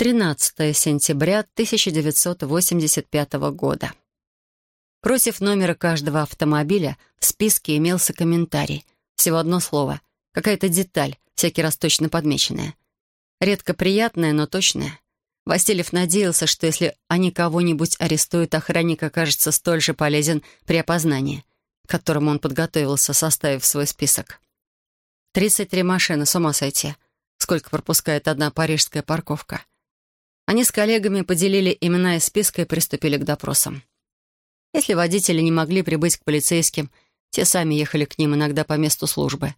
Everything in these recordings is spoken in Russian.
13 сентября 1985 года. Против номера каждого автомобиля в списке имелся комментарий. Всего одно слово. Какая-то деталь, всякий раз точно подмеченная. Редко приятная, но точная. Васильев надеялся, что если они кого-нибудь арестуют, охранник окажется столь же полезен при опознании, к которому он подготовился, составив свой список. 33 машины, с ума сойти. Сколько пропускает одна парижская парковка. Они с коллегами поделили имена из списка и приступили к допросам. Если водители не могли прибыть к полицейским, те сами ехали к ним иногда по месту службы.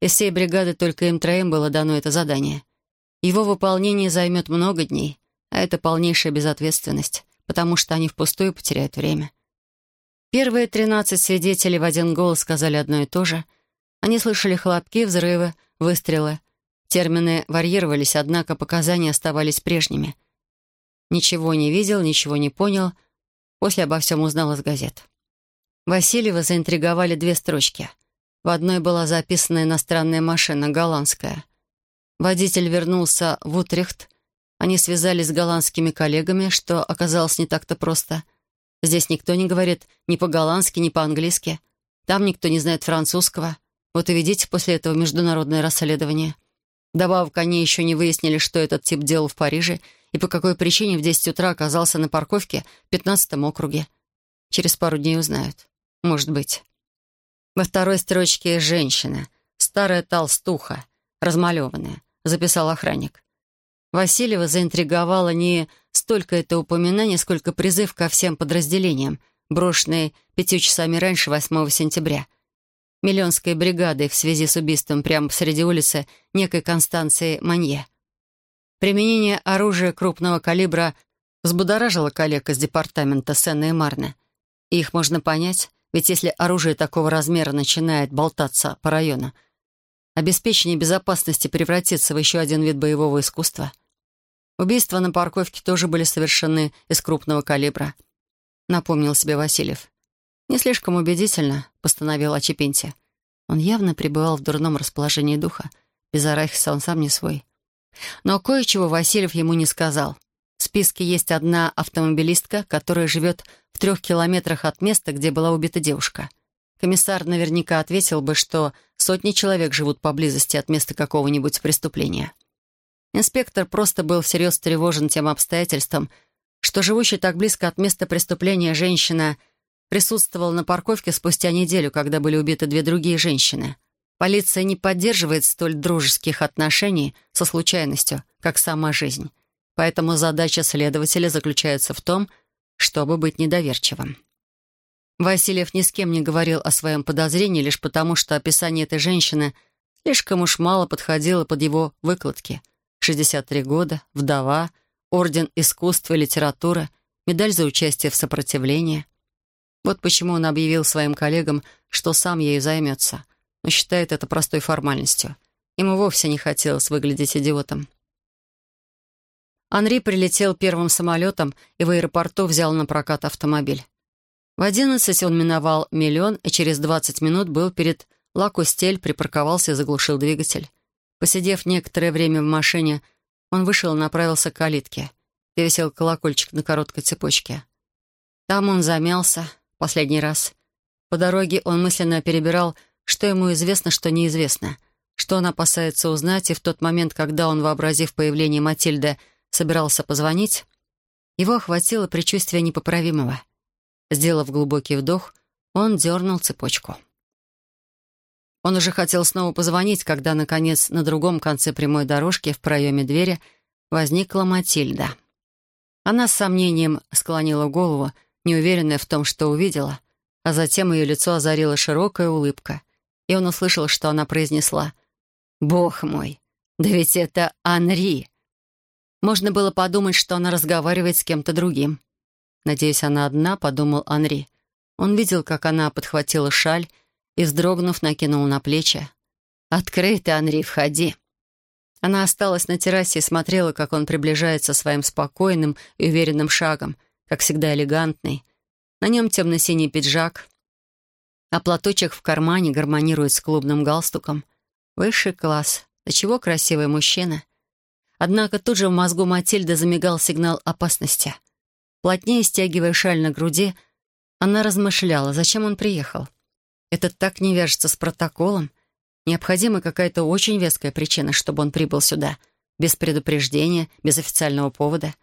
Из всей бригады только им троим было дано это задание. Его выполнение займет много дней, а это полнейшая безответственность, потому что они впустую потеряют время. Первые тринадцать свидетелей в один голос сказали одно и то же. Они слышали хлопки, взрывы, выстрелы. Термины варьировались, однако показания оставались прежними. Ничего не видел, ничего не понял. После обо всем узнал из газет. Васильева заинтриговали две строчки. В одной была записана иностранная машина, голландская. Водитель вернулся в Утрехт. Они связались с голландскими коллегами, что оказалось не так-то просто. Здесь никто не говорит ни по-голландски, ни по-английски. Там никто не знает французского. Вот и ведите после этого международное расследование. Добавок они еще не выяснили, что этот тип делал в Париже — и по какой причине в 10 утра оказался на парковке в 15 округе. Через пару дней узнают. Может быть. Во второй строчке «женщина», старая толстуха, размалеванная, записал охранник. Васильева заинтриговала не столько это упоминание, сколько призыв ко всем подразделениям, брошенный пятью часами раньше, 8 сентября. Миллионской бригадой в связи с убийством прямо посреди улицы некой Констанции Манье. Применение оружия крупного калибра взбудоражило коллег из департамента Сенны и Марны. Их можно понять, ведь если оружие такого размера начинает болтаться по району, обеспечение безопасности превратится в еще один вид боевого искусства. Убийства на парковке тоже были совершены из крупного калибра, напомнил себе Васильев. «Не слишком убедительно», — постановил Ачепенти. Он явно пребывал в дурном расположении духа. Без Арахиса он сам не свой. Но кое-чего Васильев ему не сказал. В списке есть одна автомобилистка, которая живет в трех километрах от места, где была убита девушка. Комиссар наверняка ответил бы, что сотни человек живут поблизости от места какого-нибудь преступления. Инспектор просто был всерьез тревожен тем обстоятельством, что живущая так близко от места преступления женщина присутствовала на парковке спустя неделю, когда были убиты две другие женщины. Полиция не поддерживает столь дружеских отношений со случайностью, как сама жизнь. Поэтому задача следователя заключается в том, чтобы быть недоверчивым. Васильев ни с кем не говорил о своем подозрении лишь потому, что описание этой женщины слишком уж мало подходило под его выкладки. 63 года, вдова, орден искусства и литературы, медаль за участие в сопротивлении. Вот почему он объявил своим коллегам, что сам ею займется но считает это простой формальностью. Ему вовсе не хотелось выглядеть идиотом. Анри прилетел первым самолетом и в аэропорту взял на прокат автомобиль. В одиннадцать он миновал миллион и через двадцать минут был перед Лакустель, припарковался и заглушил двигатель. Посидев некоторое время в машине, он вышел и направился к калитке, висел колокольчик на короткой цепочке. Там он замялся последний раз. По дороге он мысленно перебирал что ему известно, что неизвестно, что он опасается узнать, и в тот момент, когда он, вообразив появление Матильды, собирался позвонить, его охватило предчувствие непоправимого. Сделав глубокий вдох, он дернул цепочку. Он уже хотел снова позвонить, когда, наконец, на другом конце прямой дорожки в проеме двери возникла Матильда. Она с сомнением склонила голову, неуверенная в том, что увидела, а затем ее лицо озарила широкая улыбка и он услышал, что она произнесла «Бог мой, да ведь это Анри!» Можно было подумать, что она разговаривает с кем-то другим. «Надеюсь, она одна», — подумал Анри. Он видел, как она подхватила шаль и, вздрогнув, накинула на плечи. «Открыто, Анри, входи!» Она осталась на террасе и смотрела, как он приближается своим спокойным и уверенным шагом, как всегда элегантный. На нем темно-синий пиджак, а платочек в кармане гармонирует с клубным галстуком. Высший класс. Да чего красивый мужчина. Однако тут же в мозгу Матильды замигал сигнал опасности. Плотнее стягивая шаль на груди, она размышляла, зачем он приехал. Это так не вяжется с протоколом. Необходима какая-то очень веская причина, чтобы он прибыл сюда, без предупреждения, без официального повода.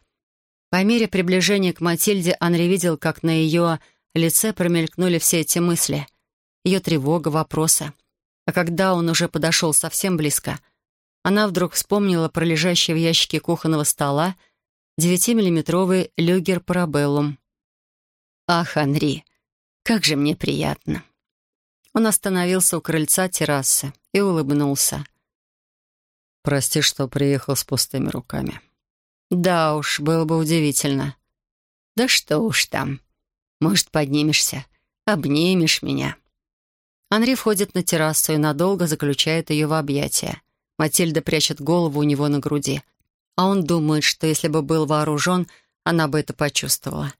По мере приближения к Матильде Анри видел, как на ее лице промелькнули все эти мысли. Ее тревога, вопросы. А когда он уже подошел совсем близко, она вдруг вспомнила про лежащий в ящике кухонного стола девятимиллиметровый люгер парабеллум. «Ах, Анри, как же мне приятно!» Он остановился у крыльца террасы и улыбнулся. «Прости, что приехал с пустыми руками». «Да уж, было бы удивительно». «Да что уж там. Может, поднимешься, обнимешь меня». Анри входит на террасу и надолго заключает ее в объятия. Матильда прячет голову у него на груди. А он думает, что если бы был вооружен, она бы это почувствовала.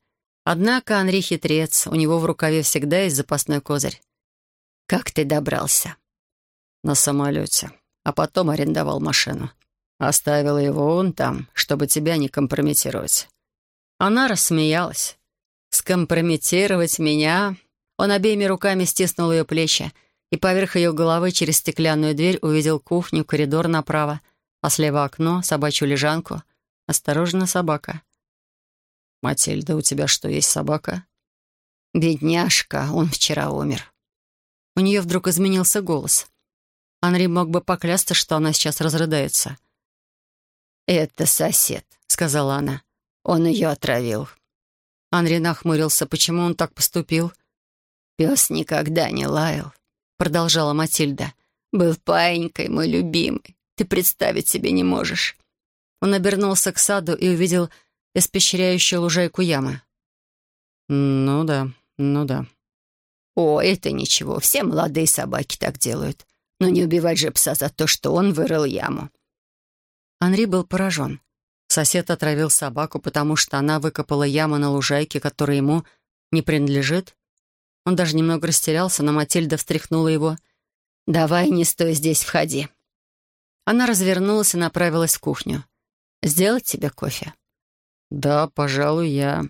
Однако Анри хитрец, у него в рукаве всегда есть запасной козырь. «Как ты добрался?» «На самолете. А потом арендовал машину. Оставила его он там, чтобы тебя не компрометировать». Она рассмеялась. «Скомпрометировать меня?» Он обеими руками стиснул ее плечи и поверх ее головы через стеклянную дверь увидел кухню, коридор направо, а слева окно, собачью лежанку. Осторожно, собака. «Матильда, у тебя что, есть собака?» «Бедняжка, он вчера умер». У нее вдруг изменился голос. Анри мог бы поклясться, что она сейчас разрыдается. «Это сосед», — сказала она. «Он ее отравил». Анри нахмурился. Почему он так поступил? «Пес никогда не лаял», — продолжала Матильда. «Был паинькой, мой любимый. Ты представить себе не можешь». Он обернулся к саду и увидел испещряющую лужайку ямы. «Ну да, ну да». «О, это ничего, все молодые собаки так делают. Но не убивать же пса за то, что он вырыл яму». Анри был поражен. Сосед отравил собаку, потому что она выкопала яму на лужайке, которая ему не принадлежит. Он даже немного растерялся, но Матильда встряхнула его. «Давай, не стой здесь, входи». Она развернулась и направилась в кухню. «Сделать тебе кофе?» «Да, пожалуй, я...»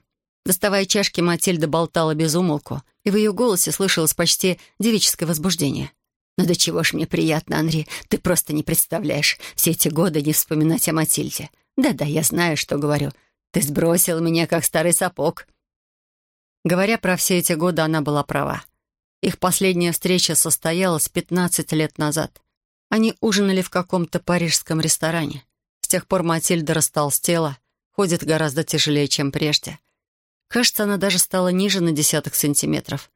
Доставая чашки, Матильда болтала без умолку, и в ее голосе слышалось почти девическое возбуждение. «Ну до чего ж мне приятно, Анри, ты просто не представляешь. Все эти годы не вспоминать о Матильде. Да-да, я знаю, что говорю. Ты сбросил меня, как старый сапог». Говоря про все эти годы, она была права. Их последняя встреча состоялась 15 лет назад. Они ужинали в каком-то парижском ресторане. С тех пор Матильда растолстела, ходит гораздо тяжелее, чем прежде. Кажется, она даже стала ниже на десяток сантиметров.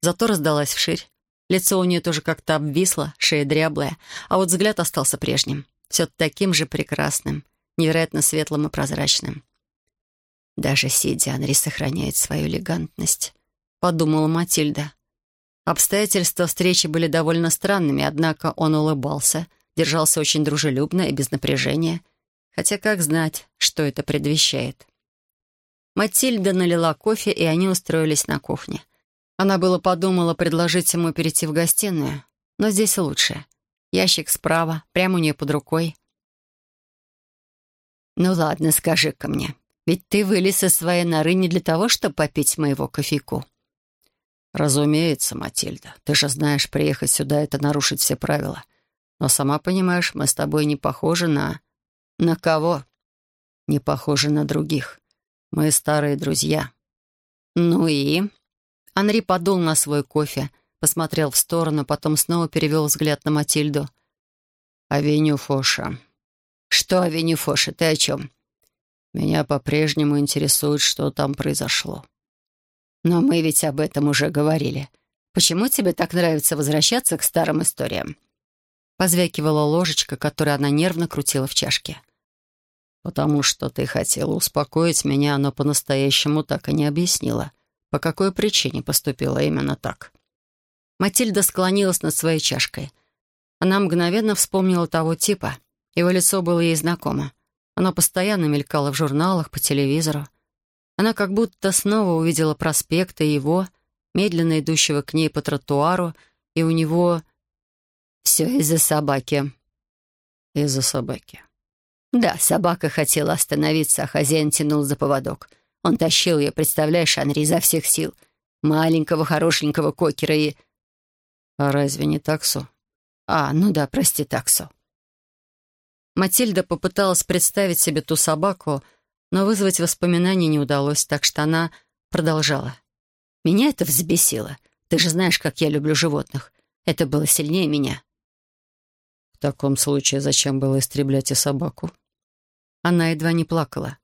Зато раздалась вширь. Лицо у нее тоже как-то обвисло, шея дряблая, а вот взгляд остался прежним. Все таким же прекрасным, невероятно светлым и прозрачным. «Даже сидя, Анри сохраняет свою элегантность», — подумала Матильда. Обстоятельства встречи были довольно странными, однако он улыбался, держался очень дружелюбно и без напряжения, хотя как знать, что это предвещает. Матильда налила кофе, и они устроились на кухне. Она было подумала предложить ему перейти в гостиную, но здесь лучше. Ящик справа, прямо у нее под рукой. «Ну ладно, скажи-ка мне, ведь ты вылез из своей норы не для того, чтобы попить моего кофейку?» «Разумеется, Матильда. Ты же знаешь, приехать сюда — это нарушить все правила. Но сама понимаешь, мы с тобой не похожи на... На кого? Не похожи на других. Мы старые друзья». «Ну и?» Анри подул на свой кофе, посмотрел в сторону, потом снова перевел взгляд на Матильду. «Авеню Фоша». «Что Авеню Фоша? Ты о чем?» «Меня по-прежнему интересует, что там произошло». «Но мы ведь об этом уже говорили. Почему тебе так нравится возвращаться к старым историям?» Позвякивала ложечка, которую она нервно крутила в чашке потому что ты хотела успокоить меня, но по-настоящему так и не объяснила, по какой причине поступила именно так». Матильда склонилась над своей чашкой. Она мгновенно вспомнила того типа. Его лицо было ей знакомо. Оно постоянно мелькало в журналах, по телевизору. Она как будто снова увидела проспекты его, медленно идущего к ней по тротуару, и у него... «Все из-за собаки». «Из-за собаки». Да, собака хотела остановиться, а хозяин тянул за поводок. Он тащил ее, представляешь, Анри, изо всех сил. Маленького, хорошенького кокера и... А разве не таксу? А, ну да, прости, таксу. Матильда попыталась представить себе ту собаку, но вызвать воспоминания не удалось, так что она продолжала. «Меня это взбесило. Ты же знаешь, как я люблю животных. Это было сильнее меня». «В таком случае зачем было истреблять и собаку?» Она едва не плакала.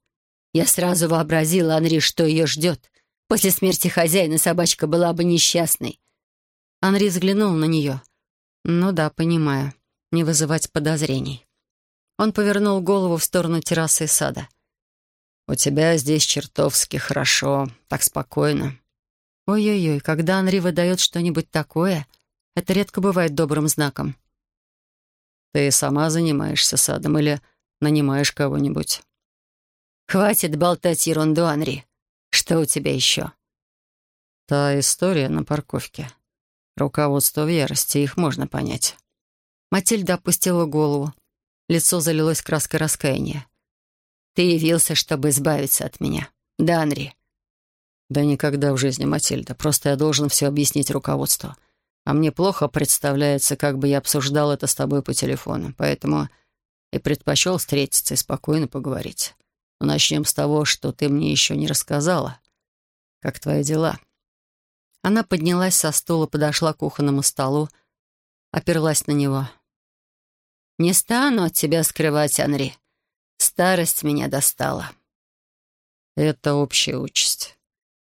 Я сразу вообразила, Анри, что ее ждет. После смерти хозяина собачка была бы несчастной. Анри взглянул на нее. «Ну да, понимаю. Не вызывать подозрений». Он повернул голову в сторону террасы и сада. «У тебя здесь чертовски хорошо, так спокойно». Ой-ой-ой, когда Анри выдает что-нибудь такое, это редко бывает добрым знаком. «Ты сама занимаешься садом или нанимаешь кого-нибудь?» «Хватит болтать ерунду, Анри. Что у тебя еще?» «Та история на парковке. Руководство в ярости, их можно понять». Матильда опустила голову. Лицо залилось краской раскаяния. «Ты явился, чтобы избавиться от меня. Да, Анри?» «Да никогда в жизни, Матильда. Просто я должен все объяснить руководству. А мне плохо представляется, как бы я обсуждал это с тобой по телефону. Поэтому и предпочел встретиться и спокойно поговорить. Но начнем с того, что ты мне еще не рассказала. Как твои дела?» Она поднялась со стула, подошла к кухонному столу, оперлась на него. «Не стану от тебя скрывать, Анри. Старость меня достала». «Это общая участь».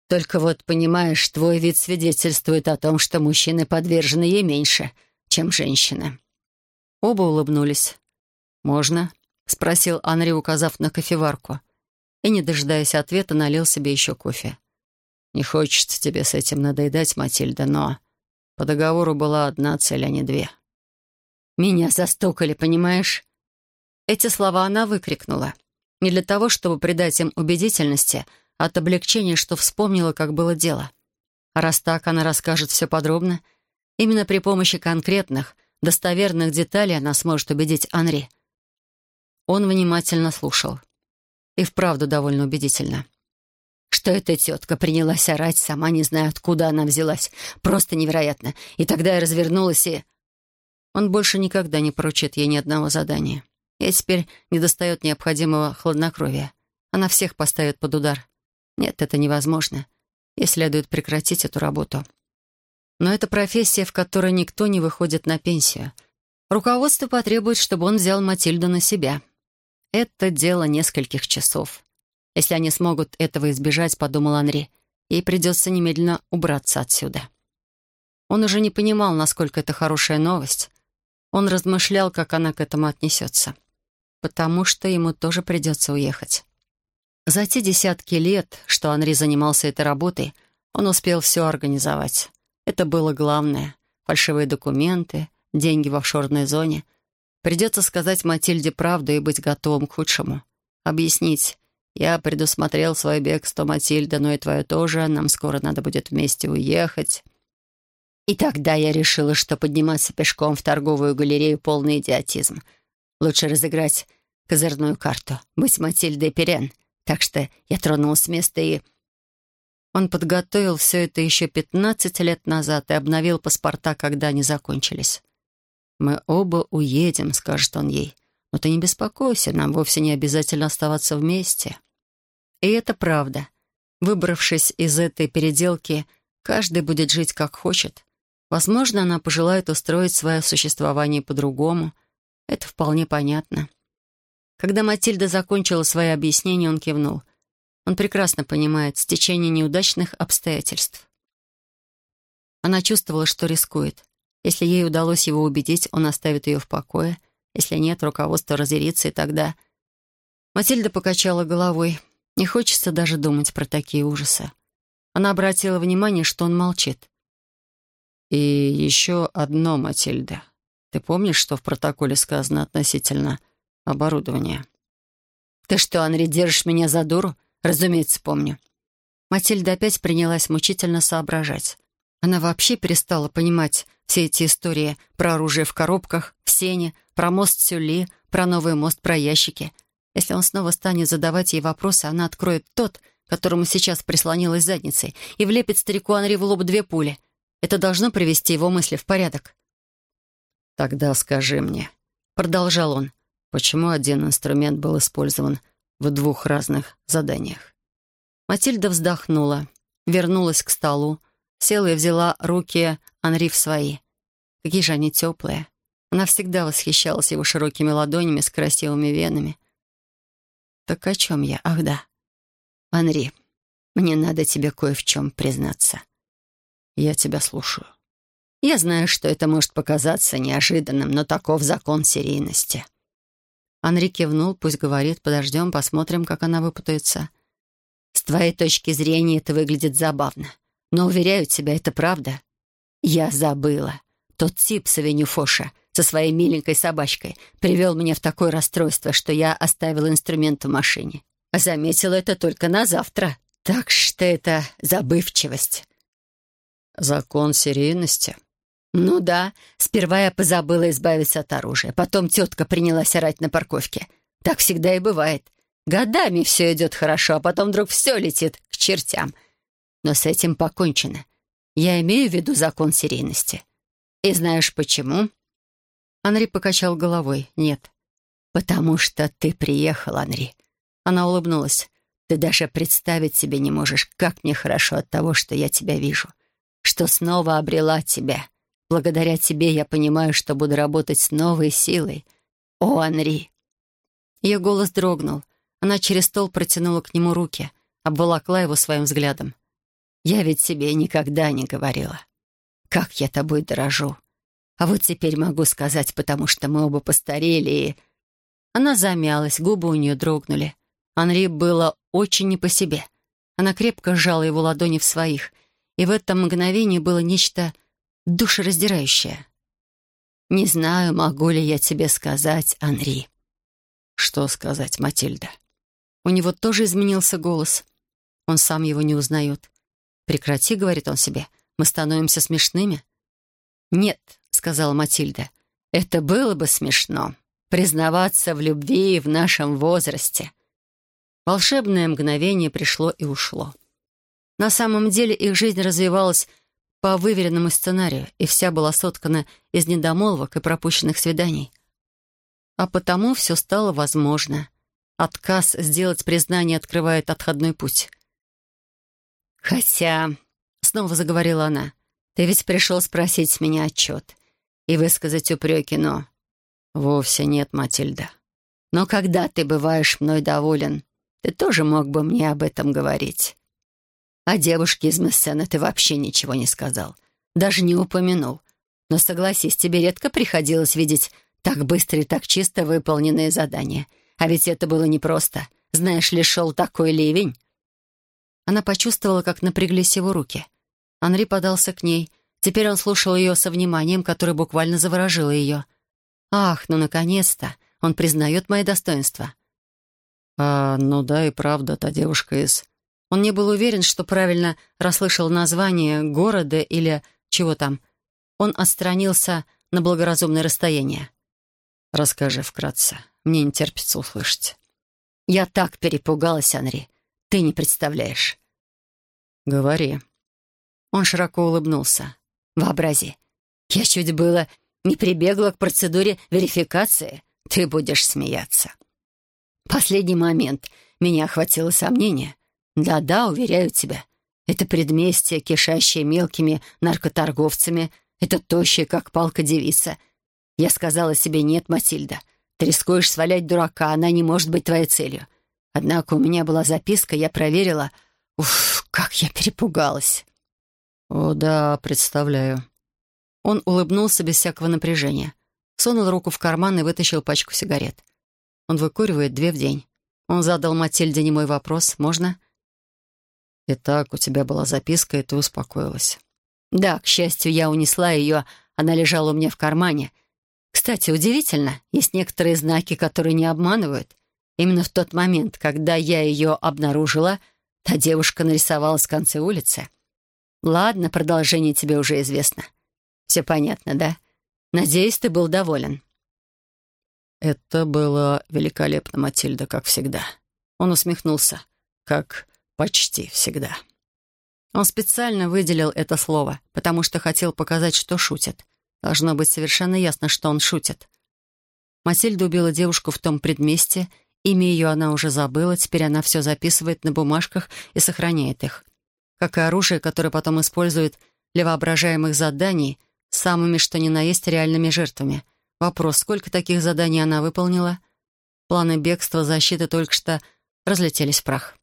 «Только вот, понимаешь, твой вид свидетельствует о том, что мужчины подвержены ей меньше, чем женщины». Оба улыбнулись. «Можно?» — спросил Анри, указав на кофеварку. И, не дожидаясь ответа, налил себе еще кофе. «Не хочется тебе с этим надоедать, Матильда, но по договору была одна цель, а не две». Меня застукали, понимаешь?» Эти слова она выкрикнула. Не для того, чтобы придать им убедительности, а от облегчения, что вспомнила, как было дело. А раз так, она расскажет все подробно. Именно при помощи конкретных, достоверных деталей она сможет убедить Анри. Он внимательно слушал. И вправду довольно убедительно. Что эта тетка принялась орать, сама не знаю, откуда она взялась. Просто невероятно. И тогда я развернулась и... Он больше никогда не поручит ей ни одного задания. Ей теперь не достает необходимого хладнокровия. Она всех поставит под удар. Нет, это невозможно. Ей следует прекратить эту работу. Но это профессия, в которой никто не выходит на пенсию. Руководство потребует, чтобы он взял Матильду на себя. Это дело нескольких часов. Если они смогут этого избежать, подумал Анри, ей придется немедленно убраться отсюда. Он уже не понимал, насколько это хорошая новость, он размышлял, как она к этому отнесется. Потому что ему тоже придется уехать. За те десятки лет, что Анри занимался этой работой, он успел все организовать. Это было главное. Фальшивые документы, деньги в офшорной зоне. Придется сказать Матильде правду и быть готовым к худшему. Объяснить. Я предусмотрел свое бегство, Матильда, но и твое тоже. Нам скоро надо будет вместе уехать. И тогда я решила, что подниматься пешком в торговую галерею — полный идиотизм. Лучше разыграть козырную карту, быть Матильдой Перен. Так что я тронулась с места и... Он подготовил все это еще 15 лет назад и обновил паспорта, когда они закончились. «Мы оба уедем», — скажет он ей. «Но ты не беспокойся, нам вовсе не обязательно оставаться вместе». И это правда. Выбравшись из этой переделки, каждый будет жить как хочет. Возможно, она пожелает устроить свое существование по-другому. Это вполне понятно. Когда Матильда закончила свои объяснения, он кивнул. Он прекрасно понимает стечение неудачных обстоятельств. Она чувствовала, что рискует. Если ей удалось его убедить, он оставит ее в покое. Если нет, руководство разъярится, и тогда... Матильда покачала головой. Не хочется даже думать про такие ужасы. Она обратила внимание, что он молчит. И еще одно, Матильда. Ты помнишь, что в протоколе сказано относительно оборудования? Ты что, Анри, держишь меня за дуру? Разумеется, помню. Матильда опять принялась мучительно соображать. Она вообще перестала понимать все эти истории про оружие в коробках, в сене, про мост Сюли, про новый мост, про ящики. Если он снова станет задавать ей вопросы, она откроет тот, которому сейчас прислонилась задницей, и влепит старику Анри в лоб две пули. Это должно привести его мысли в порядок. «Тогда скажи мне», — продолжал он, «почему один инструмент был использован в двух разных заданиях?» Матильда вздохнула, вернулась к столу, села и взяла руки Анри в свои. Какие же они теплые. Она всегда восхищалась его широкими ладонями с красивыми венами. «Так о чем я? Ах да. Анри, мне надо тебе кое в чем признаться. Я тебя слушаю». Я знаю, что это может показаться неожиданным, но таков закон серийности. Анри кивнул, пусть говорит, подождем, посмотрим, как она выпутается. С твоей точки зрения это выглядит забавно. Но, уверяю тебя, это правда. Я забыла. Тот тип с Фоша со своей миленькой собачкой привел меня в такое расстройство, что я оставила инструмент в машине. А заметила это только на завтра. Так что это забывчивость. Закон серийности? Ну да. Сперва я позабыла избавиться от оружия. Потом тетка принялась орать на парковке. Так всегда и бывает. Годами все идет хорошо, а потом вдруг все летит к чертям. Но с этим покончено. Я имею в виду закон серийности. И знаешь почему?» Анри покачал головой. «Нет». «Потому что ты приехал, Анри». Она улыбнулась. «Ты даже представить себе не можешь, как мне хорошо от того, что я тебя вижу. Что снова обрела тебя. Благодаря тебе я понимаю, что буду работать с новой силой. О, Анри!» Ее голос дрогнул. Она через стол протянула к нему руки, обволокла его своим взглядом. «Я ведь тебе никогда не говорила. Как я тобой дорожу. А вот теперь могу сказать, потому что мы оба постарели и...» Она замялась, губы у нее дрогнули. Анри было очень не по себе. Она крепко сжала его ладони в своих, и в этом мгновении было нечто душераздирающее. «Не знаю, могу ли я тебе сказать, Анри». «Что сказать, Матильда?» У него тоже изменился голос. Он сам его не узнает. «Прекрати», — говорит он себе, — «мы становимся смешными». «Нет», — сказала Матильда, — «это было бы смешно. Признаваться в любви в нашем возрасте». Волшебное мгновение пришло и ушло. На самом деле их жизнь развивалась по выверенному сценарию, и вся была соткана из недомолвок и пропущенных свиданий. А потому все стало возможно. Отказ сделать признание открывает отходной путь. «Хотя...» — снова заговорила она. «Ты ведь пришел спросить с меня отчет и высказать упреки, но...» «Вовсе нет, Матильда». «Но когда ты бываешь мной доволен, ты тоже мог бы мне об этом говорить. О девушке из Мессена ты вообще ничего не сказал, даже не упомянул. Но согласись, тебе редко приходилось видеть так быстро и так чисто выполненные задания». А ведь это было непросто. Знаешь ли, шел такой ливень. Она почувствовала, как напряглись его руки. Анри подался к ней. Теперь он слушал ее со вниманием, которое буквально заворожило ее. «Ах, ну, наконец-то! Он признает мои достоинства». «А, ну да, и правда, та девушка из...» Он не был уверен, что правильно расслышал название города или чего там. Он отстранился на благоразумное расстояние. «Расскажи вкратце. Мне не терпится услышать». «Я так перепугалась, Анри. Ты не представляешь». «Говори». Он широко улыбнулся. «Вообрази. Я чуть было не прибегла к процедуре верификации. Ты будешь смеяться». Последний момент меня охватило сомнение. Да-да, уверяю тебя. Это предместье, кишащее мелкими наркоторговцами, это тощая, как палка девица. Я сказала себе «нет, Матильда». Ты рискуешь свалять дурака, она не может быть твоей целью. Однако у меня была записка, я проверила. Уф, как я перепугалась. О, да, представляю. Он улыбнулся без всякого напряжения. Сунул руку в карман и вытащил пачку сигарет. Он выкуривает две в день. Он задал Матильде немой вопрос. «Можно?» «Итак, у тебя была записка, и ты успокоилась». «Да, к счастью, я унесла ее. Она лежала у меня в кармане. Кстати, удивительно, есть некоторые знаки, которые не обманывают. Именно в тот момент, когда я ее обнаружила, та девушка нарисовалась в конце улицы. Ладно, продолжение тебе уже известно. Все понятно, да? Надеюсь, ты был доволен. Это было великолепно, Матильда, как всегда. Он усмехнулся, как почти всегда. Он специально выделил это слово, потому что хотел показать, что шутит. Должно быть совершенно ясно, что он шутит. Матильда убила девушку в том предместе, имя ее она уже забыла, теперь она все записывает на бумажках и сохраняет их. Как и оружие, которое потом использует для воображаемых заданий самыми что ни на есть реальными жертвами. Вопрос, сколько таких заданий она выполнила? Планы бегства, защиты только что разлетелись в прах.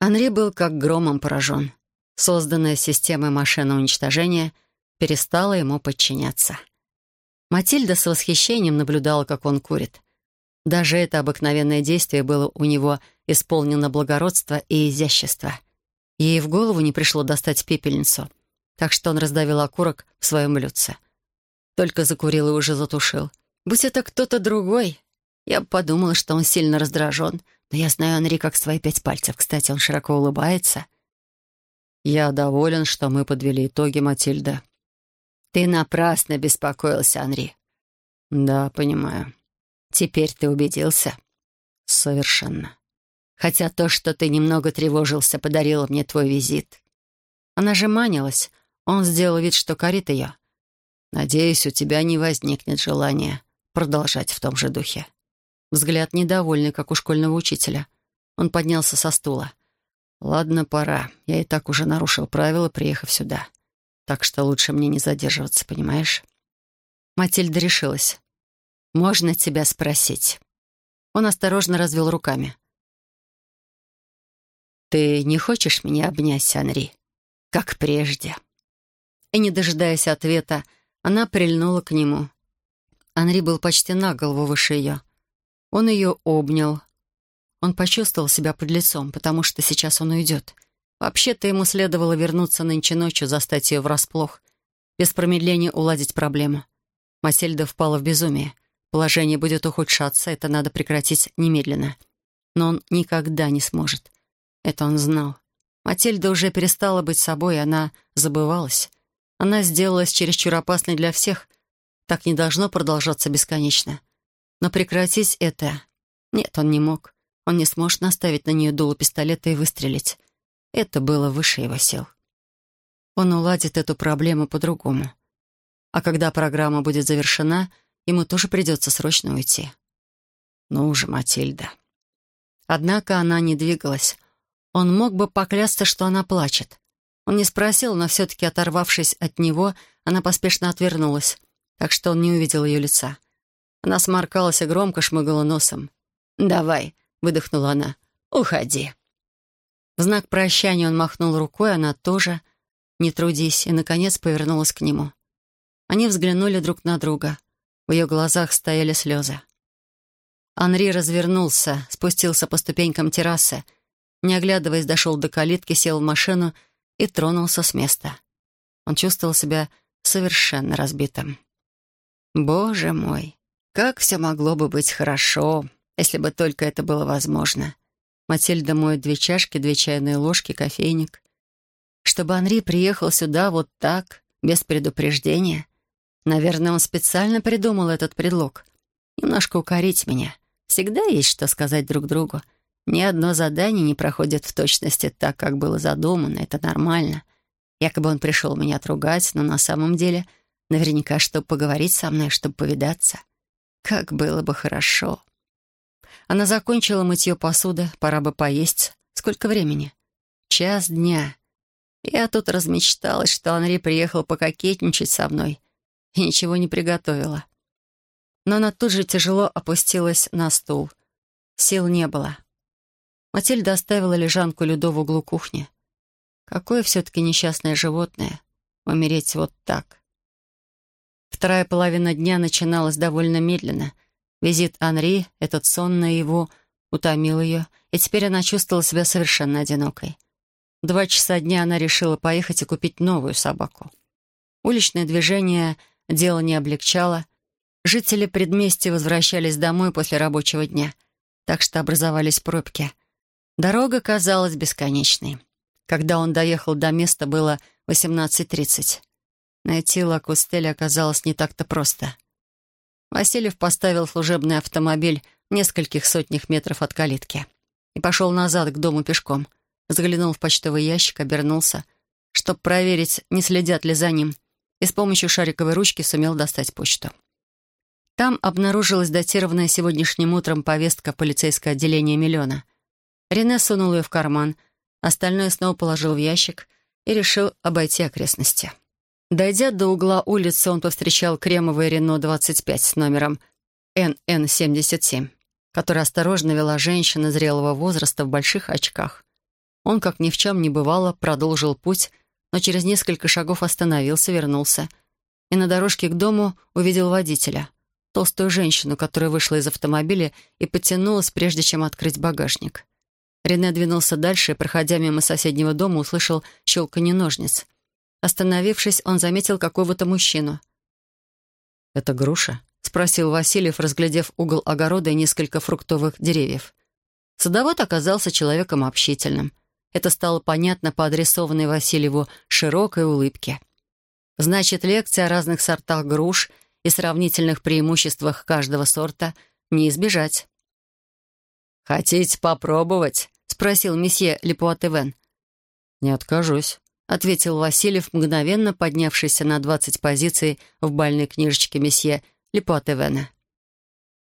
Анри был как громом поражен созданная системой машины уничтожения, перестала ему подчиняться. Матильда с восхищением наблюдала, как он курит. Даже это обыкновенное действие было у него исполнено благородства и изящества. Ей в голову не пришло достать пепельницу, так что он раздавил окурок в своем блюдце. Только закурил и уже затушил. Будь это кто-то другой, я бы подумала, что он сильно раздражен. Но я знаю Анри как свои пять пальцев. Кстати, он широко улыбается — «Я доволен, что мы подвели итоги, Матильда». «Ты напрасно беспокоился, Анри». «Да, понимаю». «Теперь ты убедился?» «Совершенно». «Хотя то, что ты немного тревожился, подарило мне твой визит». Она же манилась. Он сделал вид, что корит ее. «Надеюсь, у тебя не возникнет желания продолжать в том же духе». Взгляд недовольный, как у школьного учителя. Он поднялся со стула. «Ладно, пора. Я и так уже нарушил правила, приехав сюда. Так что лучше мне не задерживаться, понимаешь?» Матильда решилась. «Можно тебя спросить?» Он осторожно развел руками. «Ты не хочешь меня обнять, Анри? Как прежде?» И, не дожидаясь ответа, она прильнула к нему. Анри был почти на голову выше ее. Он ее обнял, он почувствовал себя под лицом, потому что сейчас он уйдет. Вообще-то ему следовало вернуться нынче ночью, застать ее врасплох. Без промедления уладить проблему. Масельда впала в безумие. Положение будет ухудшаться, это надо прекратить немедленно. Но он никогда не сможет. Это он знал. Матильда уже перестала быть собой, она забывалась. Она сделалась чересчур опасной для всех. Так не должно продолжаться бесконечно. Но прекратить это... Нет, он не мог. Он не сможет наставить на нее дуло пистолета и выстрелить. Это было выше его сил. Он уладит эту проблему по-другому. А когда программа будет завершена, ему тоже придется срочно уйти. Ну уже, Матильда. Однако она не двигалась. Он мог бы поклясться, что она плачет. Он не спросил, но все-таки, оторвавшись от него, она поспешно отвернулась, так что он не увидел ее лица. Она сморкалась и громко шмыгала носом. «Давай, — выдохнула она. «Уходи». В знак прощания он махнул рукой, она тоже, не трудись, и, наконец, повернулась к нему. Они взглянули друг на друга. В ее глазах стояли слезы. Анри развернулся, спустился по ступенькам террасы, не оглядываясь, дошел до калитки, сел в машину и тронулся с места. Он чувствовал себя совершенно разбитым. «Боже мой, как все могло бы быть хорошо!» если бы только это было возможно. Матильда моет две чашки, две чайные ложки, кофейник. Чтобы Анри приехал сюда вот так, без предупреждения. Наверное, он специально придумал этот предлог. Немножко укорить меня. Всегда есть что сказать друг другу. Ни одно задание не проходит в точности так, как было задумано. Это нормально. Якобы он пришел меня отругать, но на самом деле наверняка, чтобы поговорить со мной, чтобы повидаться. Как было бы хорошо. Она закончила мытье посуды, пора бы поесть. Сколько времени? Час дня. Я тут размечталась, что Анри приехал пококетничать со мной и ничего не приготовила. Но она тут же тяжело опустилась на стул. Сил не было. Матильда оставила лежанку Людо в углу кухни. Какое все-таки несчастное животное — умереть вот так. Вторая половина дня начиналась довольно медленно — Визит Анри, этот сон на его, утомил ее, и теперь она чувствовала себя совершенно одинокой. Два часа дня она решила поехать и купить новую собаку. Уличное движение дело не облегчало. Жители предместья возвращались домой после рабочего дня, так что образовались пробки. Дорога казалась бесконечной. Когда он доехал до места, было 18.30. Найти Лакустель оказалось не так-то просто — Васильев поставил служебный автомобиль в нескольких сотнях метров от калитки и пошел назад к дому пешком. Заглянул в почтовый ящик, обернулся, чтобы проверить, не следят ли за ним, и с помощью шариковой ручки сумел достать почту. Там обнаружилась датированная сегодняшним утром повестка в полицейское отделение «Миллиона». Рене сунул ее в карман, остальное снова положил в ящик и решил обойти окрестности. Дойдя до угла улицы, он повстречал кремовое Рено-25 с номером НН-77, который осторожно вела женщина зрелого возраста в больших очках. Он, как ни в чем не бывало, продолжил путь, но через несколько шагов остановился, вернулся и на дорожке к дому увидел водителя, толстую женщину, которая вышла из автомобиля и потянулась, прежде чем открыть багажник. Рене двинулся дальше и, проходя мимо соседнего дома, услышал щелканье ножниц — Остановившись, он заметил какого-то мужчину. «Это груша?» — спросил Васильев, разглядев угол огорода и несколько фруктовых деревьев. Садовод оказался человеком общительным. Это стало понятно по адресованной Васильеву широкой улыбке. Значит, лекция о разных сортах груш и сравнительных преимуществах каждого сорта не избежать. «Хотите попробовать?» — спросил месье Лепуатевен. «Не откажусь» ответил Васильев, мгновенно поднявшийся на двадцать позиций в бальной книжечке месье Лепуатевена.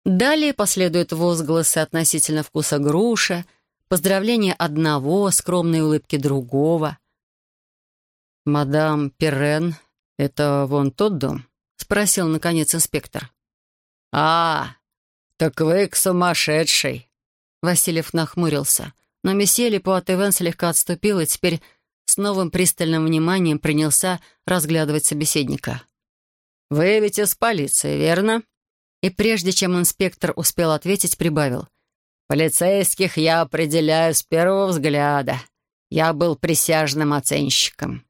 Далее последуют возгласы относительно вкуса груша, поздравления одного, скромные улыбки другого. «Мадам Перен, это вон тот дом?» — спросил, наконец, инспектор. «А, так вы к сумасшедшей!» Васильев нахмурился, но месье Лепуатевен слегка отступил и теперь с новым пристальным вниманием принялся разглядывать собеседника. «Вы ведь из полиции, верно?» И прежде чем инспектор успел ответить, прибавил. «Полицейских я определяю с первого взгляда. Я был присяжным оценщиком».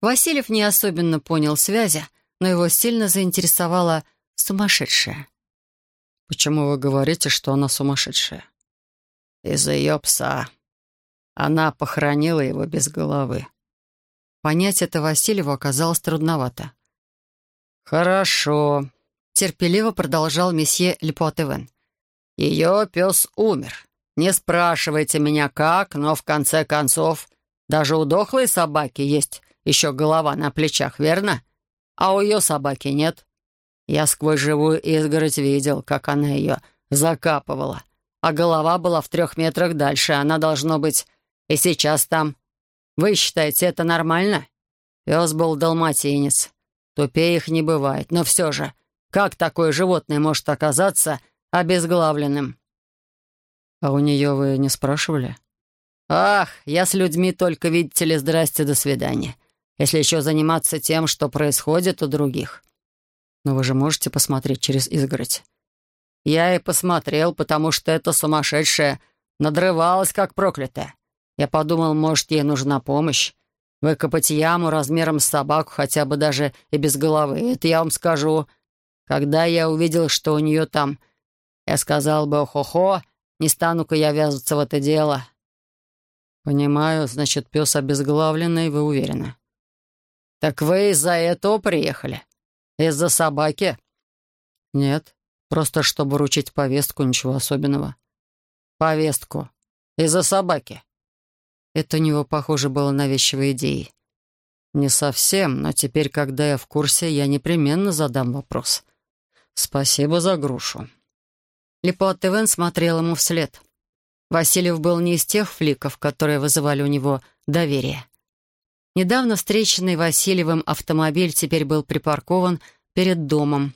Васильев не особенно понял связи, но его сильно заинтересовала сумасшедшая. «Почему вы говорите, что она сумасшедшая?» «Из-за ее пса», она похоронила его без головы. Понять это Васильеву оказалось трудновато. «Хорошо», — терпеливо продолжал месье Лепуатевен. «Ее пес умер. Не спрашивайте меня, как, но в конце концов даже у дохлой собаки есть еще голова на плечах, верно? А у ее собаки нет. Я сквозь живую изгородь видел, как она ее закапывала. А голова была в трех метрах дальше. Она, должно быть, и сейчас там. Вы считаете, это нормально? Пес был далматинец. Тупее их не бывает. Но все же, как такое животное может оказаться обезглавленным? А у нее вы не спрашивали? Ах, я с людьми только, видите ли, здрасте, до свидания. Если еще заниматься тем, что происходит у других. Но вы же можете посмотреть через изгородь. Я и посмотрел, потому что эта сумасшедшая надрывалась, как проклятая. Я подумал, может, ей нужна помощь. Выкопать яму размером с собаку, хотя бы даже и без головы. Это я вам скажу. Когда я увидел, что у нее там, я сказал бы, хо-хо, не стану-ка я вязаться в это дело. Понимаю, значит, пес обезглавленный, вы уверены? Так вы из-за этого приехали? Из-за собаки? Нет, просто чтобы вручить повестку, ничего особенного. Повестку? Из-за собаки? Это у него, похоже, было навязчивой идеей. «Не совсем, но теперь, когда я в курсе, я непременно задам вопрос. Спасибо за грушу». Лепот Ивен смотрел ему вслед. Васильев был не из тех фликов, которые вызывали у него доверие. Недавно встреченный Васильевым автомобиль теперь был припаркован перед домом.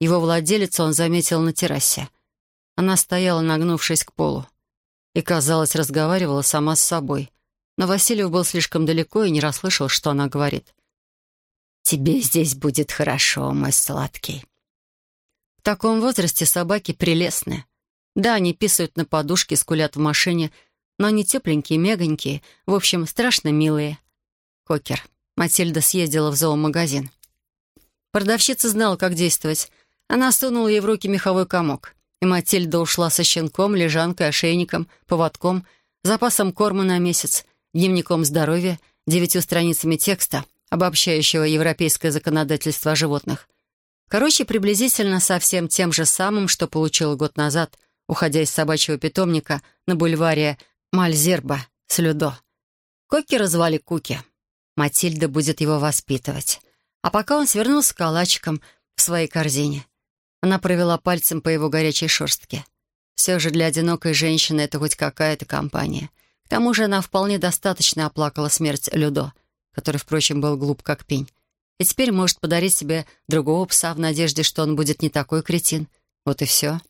Его владелицу он заметил на террасе. Она стояла, нагнувшись к полу, и, казалось, разговаривала сама с собой — но Васильев был слишком далеко и не расслышал, что она говорит. «Тебе здесь будет хорошо, мой сладкий». В таком возрасте собаки прелестны. Да, они писают на подушке, скулят в машине, но они тепленькие, мягонькие, в общем, страшно милые. Кокер. Матильда съездила в зоомагазин. Продавщица знала, как действовать. Она сунула ей в руки меховой комок. И Матильда ушла со щенком, лежанкой, ошейником, поводком, запасом корма на месяц, дневником здоровья, девятью страницами текста, обобщающего европейское законодательство о животных. Короче, приблизительно совсем тем же самым, что получил год назад, уходя из собачьего питомника на бульваре Мальзерба с Людо. Кокера звали Куки. Матильда будет его воспитывать. А пока он свернулся калачиком в своей корзине. Она провела пальцем по его горячей шерстке. Все же для одинокой женщины это хоть какая-то компания. К тому же она вполне достаточно оплакала смерть Людо, который, впрочем, был глуп как пень. И теперь может подарить себе другого пса в надежде, что он будет не такой кретин. Вот и все.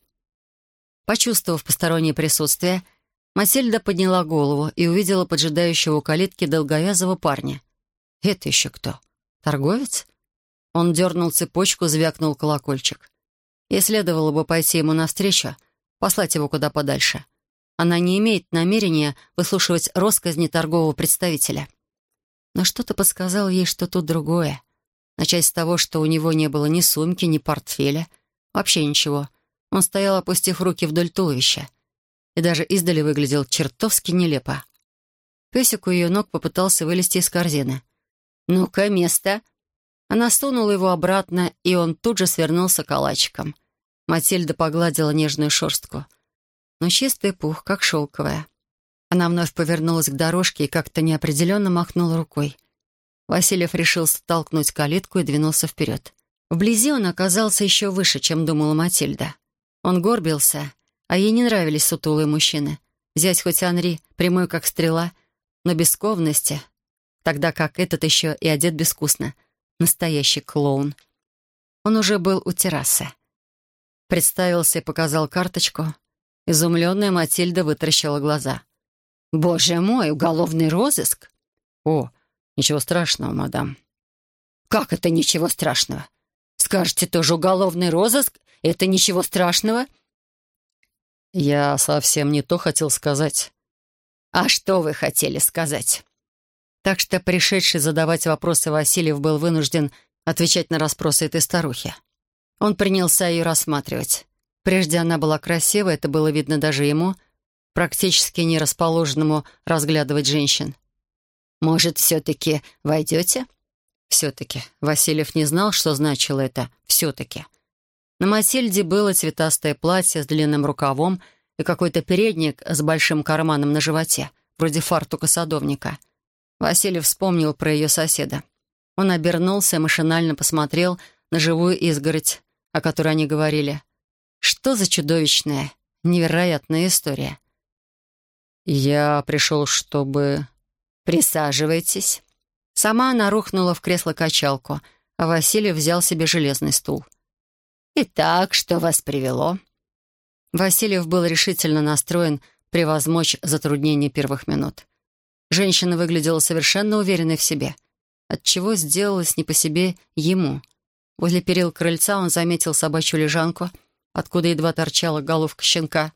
Почувствовав постороннее присутствие, Матильда подняла голову и увидела поджидающего у калитки долговязого парня. «Это еще кто? Торговец?» Он дернул цепочку, звякнул колокольчик. И следовало бы пойти ему навстречу, послать его куда подальше. Она не имеет намерения выслушивать росказни торгового представителя. Но что-то подсказало ей, что тут другое. Начать с того, что у него не было ни сумки, ни портфеля. Вообще ничего. Он стоял, опустив руки вдоль туловища. И даже издали выглядел чертовски нелепо. Песик у ее ног попытался вылезти из корзины. «Ну-ка, место!» Она сунула его обратно, и он тут же свернулся калачиком. Матильда погладила нежную шерстку. Но чистый пух, как шелковая. Она вновь повернулась к дорожке и как-то неопределенно махнула рукой. Васильев решил столкнуть калитку и двинулся вперед. Вблизи он оказался еще выше, чем думала Матильда. Он горбился, а ей не нравились сутулые мужчины. Взять хоть Анри, прямой как стрела, но без ковности, тогда как этот еще и одет безвкусно. Настоящий клоун. Он уже был у террасы. Представился и показал карточку. Изумленная Матильда вытаращила глаза. «Боже мой, уголовный розыск!» «О, ничего страшного, мадам». «Как это ничего страшного? Скажете, тоже уголовный розыск? Это ничего страшного?» «Я совсем не то хотел сказать». «А что вы хотели сказать?» Так что пришедший задавать вопросы Васильев был вынужден отвечать на расспросы этой старухи. Он принялся ее рассматривать. Прежде она была красива, это было видно даже ему, практически не расположенному разглядывать женщин. «Может, все-таки войдете?» «Все-таки». Васильев не знал, что значило это «все-таки». На Матильде было цветастое платье с длинным рукавом и какой-то передник с большим карманом на животе, вроде фартука садовника — Василий вспомнил про ее соседа. Он обернулся машинально посмотрел на живую изгородь, о которой они говорили. Что за чудовищная, невероятная история. «Я пришел, чтобы...» «Присаживайтесь». Сама она рухнула в кресло-качалку, а Василий взял себе железный стул. «Итак, что вас привело?» Васильев был решительно настроен превозмочь затруднения первых минут. Женщина выглядела совершенно уверенной в себе, отчего сделалось не по себе ему. Возле перил крыльца он заметил собачью лежанку, откуда едва торчала головка щенка.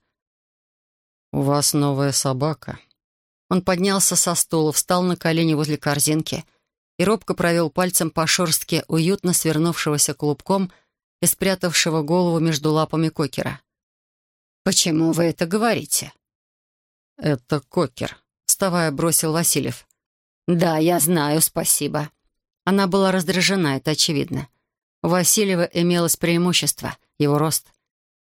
«У вас новая собака». Он поднялся со стула, встал на колени возле корзинки и робко провел пальцем по шерстке уютно свернувшегося клубком и спрятавшего голову между лапами кокера. «Почему вы это говорите?» «Это кокер», вставая, бросил Васильев. «Да, я знаю, спасибо». Она была раздражена, это очевидно. У Васильева имелось преимущество, его рост.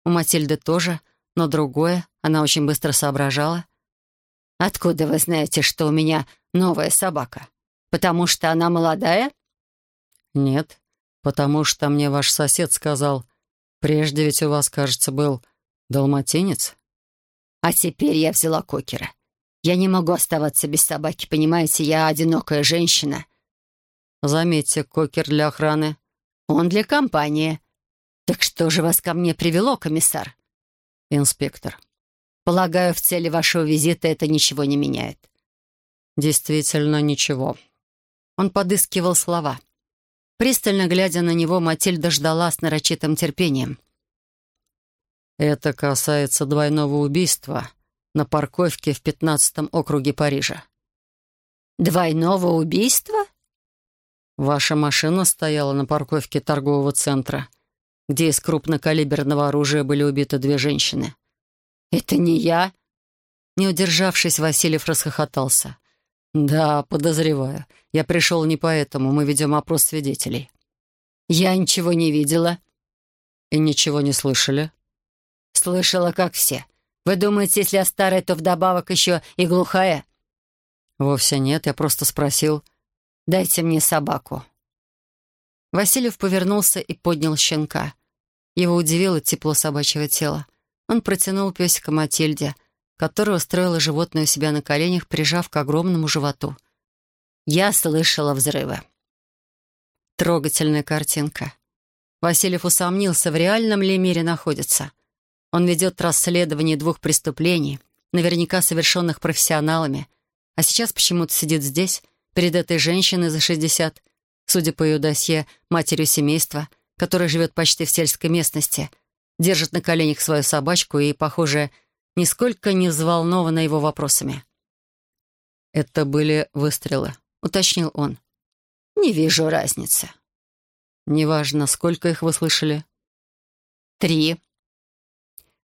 У Матильды тоже, но другое, она очень быстро соображала. «Откуда вы знаете, что у меня новая собака? Потому что она молодая?» «Нет, потому что мне ваш сосед сказал, прежде ведь у вас, кажется, был далматинец». «А теперь я взяла кокера. Я не могу оставаться без собаки, понимаете? Я одинокая женщина». «Заметьте, кокер для охраны». «Он для компании». «Так что же вас ко мне привело, комиссар?» «Инспектор». «Полагаю, в цели вашего визита это ничего не меняет». «Действительно ничего». Он подыскивал слова. Пристально глядя на него, Матильда ждала с нарочитым терпением. «Это касается двойного убийства», на парковке в пятнадцатом округе Парижа. «Двойного убийства?» «Ваша машина стояла на парковке торгового центра, где из крупнокалиберного оружия были убиты две женщины». «Это не я?» Не удержавшись, Васильев расхохотался. «Да, подозреваю. Я пришел не поэтому. Мы ведем опрос свидетелей». «Я ничего не видела». И ничего не слышали? Слышала, как все. Вы думаете, если я старая, то вдобавок еще и глухая? Вовсе нет, я просто спросил. Дайте мне собаку. Васильев повернулся и поднял щенка. Его удивило тепло собачьего тела. Он протянул песика Матильде, которая устроила животное у себя на коленях, прижав к огромному животу. Я слышала взрывы. Трогательная картинка. Васильев усомнился, в реальном ли мире находится. Он ведет расследование двух преступлений, наверняка совершенных профессионалами, а сейчас почему-то сидит здесь, перед этой женщиной за 60, судя по ее досье, матерью семейства, которое живет почти в сельской местности, держит на коленях свою собачку и, похоже, нисколько не взволнована его вопросами. «Это были выстрелы», — уточнил он. «Не вижу разницы». «Неважно, сколько их вы слышали?» «Три».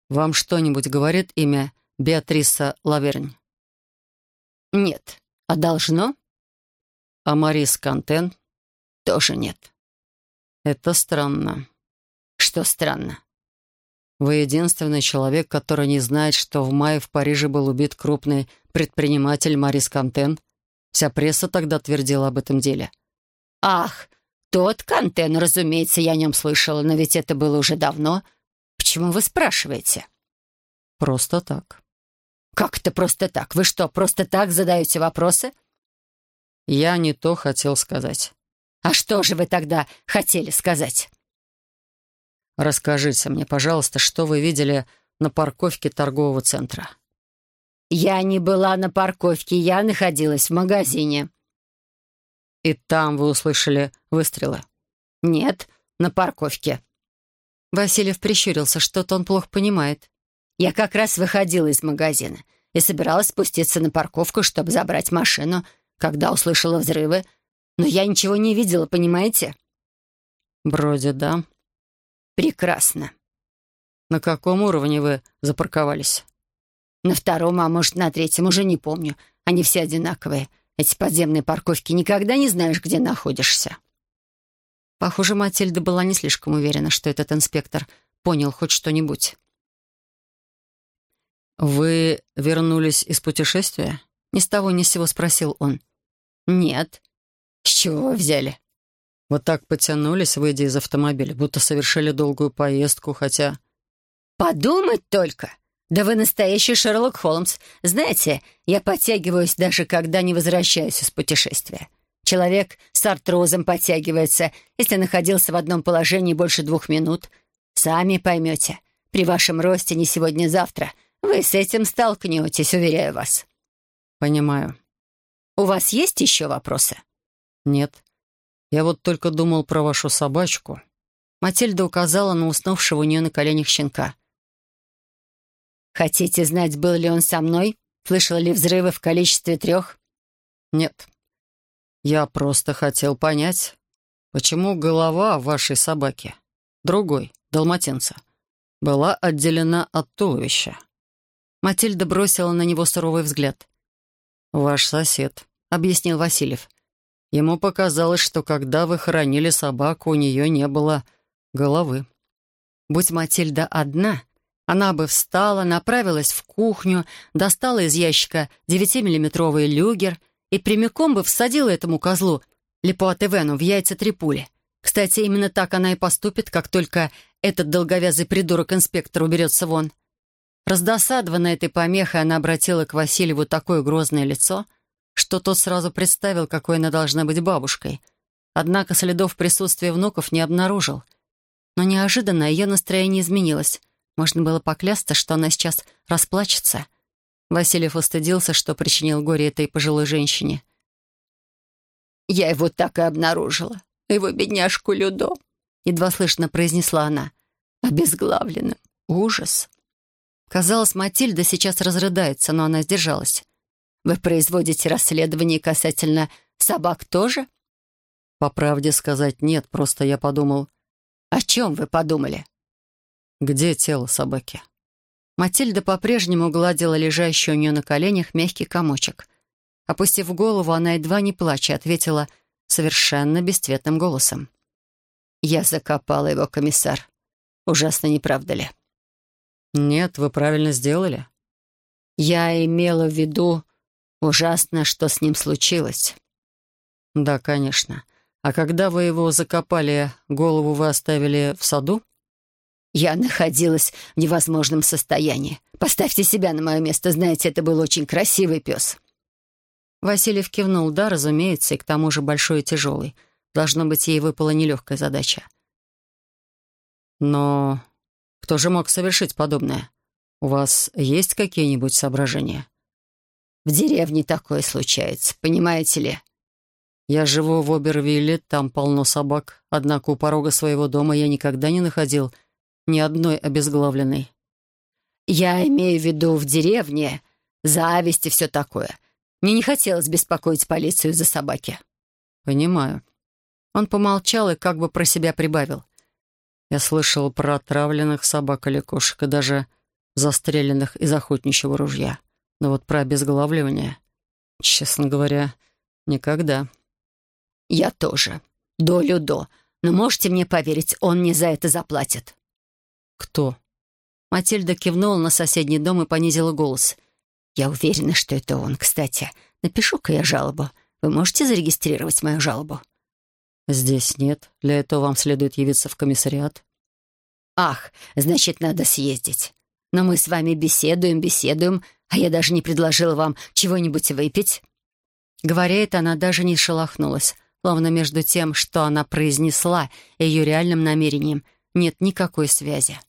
«Вам что-нибудь говорит имя Беатриса Лавернь?» «Нет». «А должно?» «А Марис Кантен?» «Тоже нет». «Это странно». «Что странно?» «Вы единственный человек, который не знает, что в мае в Париже был убит крупный предприниматель Марис Кантен. Вся пресса тогда твердила об этом деле». «Ах, тот Кантен, разумеется, я о нем слышала, но ведь это было уже давно. Почему вы спрашиваете?» «Просто так». «Как это просто так? Вы что, просто так задаете вопросы?» «Я не то хотел сказать». «А что же вы тогда хотели сказать?» «Расскажите мне, пожалуйста, что вы видели на парковке торгового центра?» «Я не была на парковке, я находилась в магазине». «И там вы услышали выстрелы?» «Нет, на парковке». Васильев прищурился, что-то он плохо понимает. «Я как раз выходила из магазина и собиралась спуститься на парковку, чтобы забрать машину, когда услышала взрывы, но я ничего не видела, понимаете?» «Вроде да». «Прекрасно». «На каком уровне вы запарковались?» «На втором, а может, на третьем, уже не помню. Они все одинаковые. Эти подземные парковки никогда не знаешь, где находишься». Похоже, Матильда была не слишком уверена, что этот инспектор понял хоть что-нибудь. «Вы вернулись из путешествия?» Ни с того ни с сего спросил он. «Нет. С чего вы взяли?» Вот так потянулись, выйдя из автомобиля, будто совершили долгую поездку, хотя... «Подумать только! Да вы настоящий Шерлок Холмс. Знаете, я подтягиваюсь даже когда не возвращаюсь из путешествия. Человек с артрозом подтягивается, если находился в одном положении больше двух минут. Сами поймете, при вашем росте не сегодня-завтра вы с этим столкнетесь, уверяю вас». «Понимаю». «У вас есть еще вопросы?» «Нет. Я вот только думал про вашу собачку». Матильда указала на уснувшего у нее на коленях щенка. «Хотите знать, был ли он со мной? Слышал ли взрывы в количестве трех?» «Нет. Я просто хотел понять, почему голова вашей собаки, другой, далматинца, была отделена от туловища». Матильда бросила на него суровый взгляд. «Ваш сосед», — объяснил Васильев. «Ему показалось, что когда вы хоронили собаку, у нее не было головы». Будь Матильда одна, она бы встала, направилась в кухню, достала из ящика 9-миллиметровый люгер и прямиком бы всадила этому козлу Лепуатевену в яйца три пули. Кстати, именно так она и поступит, как только этот долговязый придурок-инспектор уберется вон. Раздосадованная этой помехой, она обратила к Васильеву такое грозное лицо, что тот сразу представил, какой она должна быть бабушкой. Однако следов присутствия внуков не обнаружил. Но неожиданно ее настроение изменилось. Можно было поклясться, что она сейчас расплачется. Васильев устыдился, что причинил горе этой пожилой женщине. «Я его так и обнаружила. Его бедняжку Людо», — едва слышно произнесла она. «Обезглавлена. Ужас». Казалось, Матильда сейчас разрыдается, но она сдержалась. «Вы производите расследование касательно собак тоже?» «По правде сказать нет, просто я подумал...» «О чем вы подумали?» «Где тело собаки?» Матильда по-прежнему гладила лежащий у нее на коленях мягкий комочек. Опустив голову, она едва не плача ответила совершенно бесцветным голосом. «Я закопала его, комиссар. Ужасно, не правда ли?» «Нет, вы правильно сделали». «Я имела в виду ужасно, что с ним случилось». «Да, конечно. А когда вы его закопали, голову вы оставили в саду?» «Я находилась в невозможном состоянии. Поставьте себя на мое место. Знаете, это был очень красивый пес». Васильев кивнул, да, разумеется, и к тому же большой и тяжелый. Должно быть, ей выпала нелегкая задача. Но кто же мог совершить подобное? У вас есть какие-нибудь соображения? В деревне такое случается, понимаете ли? Я живу в Обервилле, там полно собак, однако у порога своего дома я никогда не находил ни одной обезглавленной. Я имею в виду в деревне, зависть и все такое. Мне не хотелось беспокоить полицию за собаки. Понимаю. Он помолчал и как бы про себя прибавил. Я слышал про отравленных собак или кошек и даже застреленных из охотничьего ружья. Но вот про обезглавливание, честно говоря, никогда. Я тоже. До. Но можете мне поверить, он мне за это заплатит. Кто? Матильда кивнула на соседний дом и понизила голос. «Я уверена, что это он. Кстати, напишу-ка я жалобу. Вы можете зарегистрировать мою жалобу?» «Здесь нет. Для этого вам следует явиться в комиссариат». «Ах, значит, надо съездить. Но мы с вами беседуем, беседуем, а я даже не предложила вам чего-нибудь выпить». Говоря это, она даже не шелохнулась, словно между тем, что она произнесла, и ее реальным намерением нет никакой связи.